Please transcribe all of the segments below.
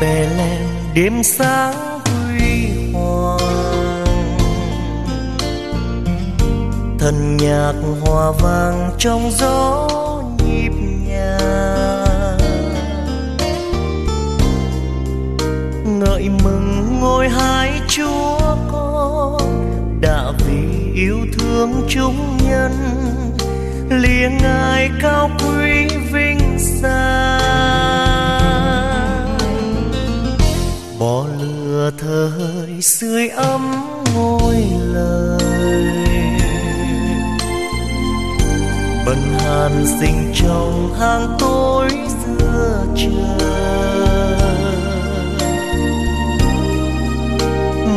Bethlehem đêm sáng huy hoàng. Thần nhạc hòa vang trong gió nhịp nhàng. Ngợi mừng ngôi hai chúa con đã vì yêu thương chúng nhân. Liêng ngài cao quý vinh sang sưởi ấm ngôi lời. Bần hàn sinh trong hang tối giữa trời.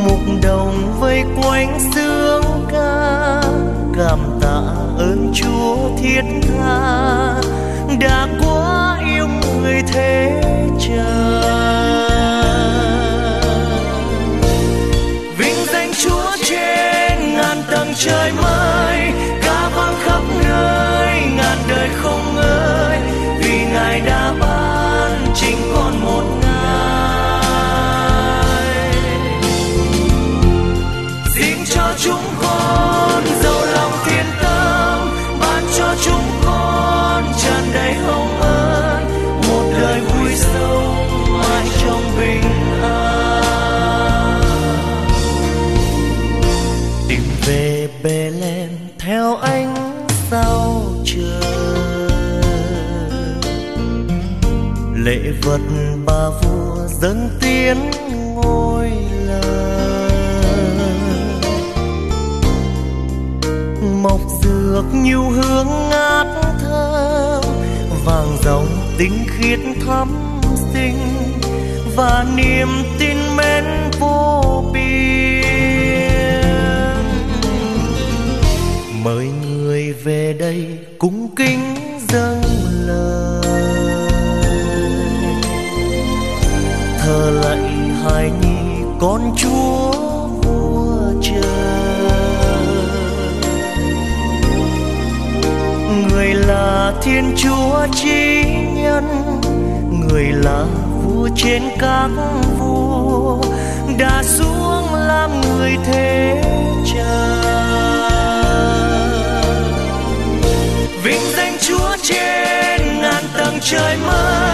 Mục đồng vây quanh sương ca, cảm tạ ơn chúa thiết tha. Đã quá yêu người thế trời. Chúng con giàu lòng thiên tâm, ban cho chúng con tràn đầy hồng ân. Một đời vui sống mãi trong bình an. Tìm về Bethlehem theo ánh sao trời. Lễ vật ba vua dâng tiến ngôi lời mộc dược nhiều hương ngát thơm vàng dòng tinh khiết thắm sinh và niềm tin mến vô biên. Mời người về đây cung kính dâng lời. Thờ lạy hài nhi con chúa. Là thiên chúa trí nhân người là vua trên các vua, đã xuống làm người thế trời vinh danh chúa trên ngàn tầng trời mới.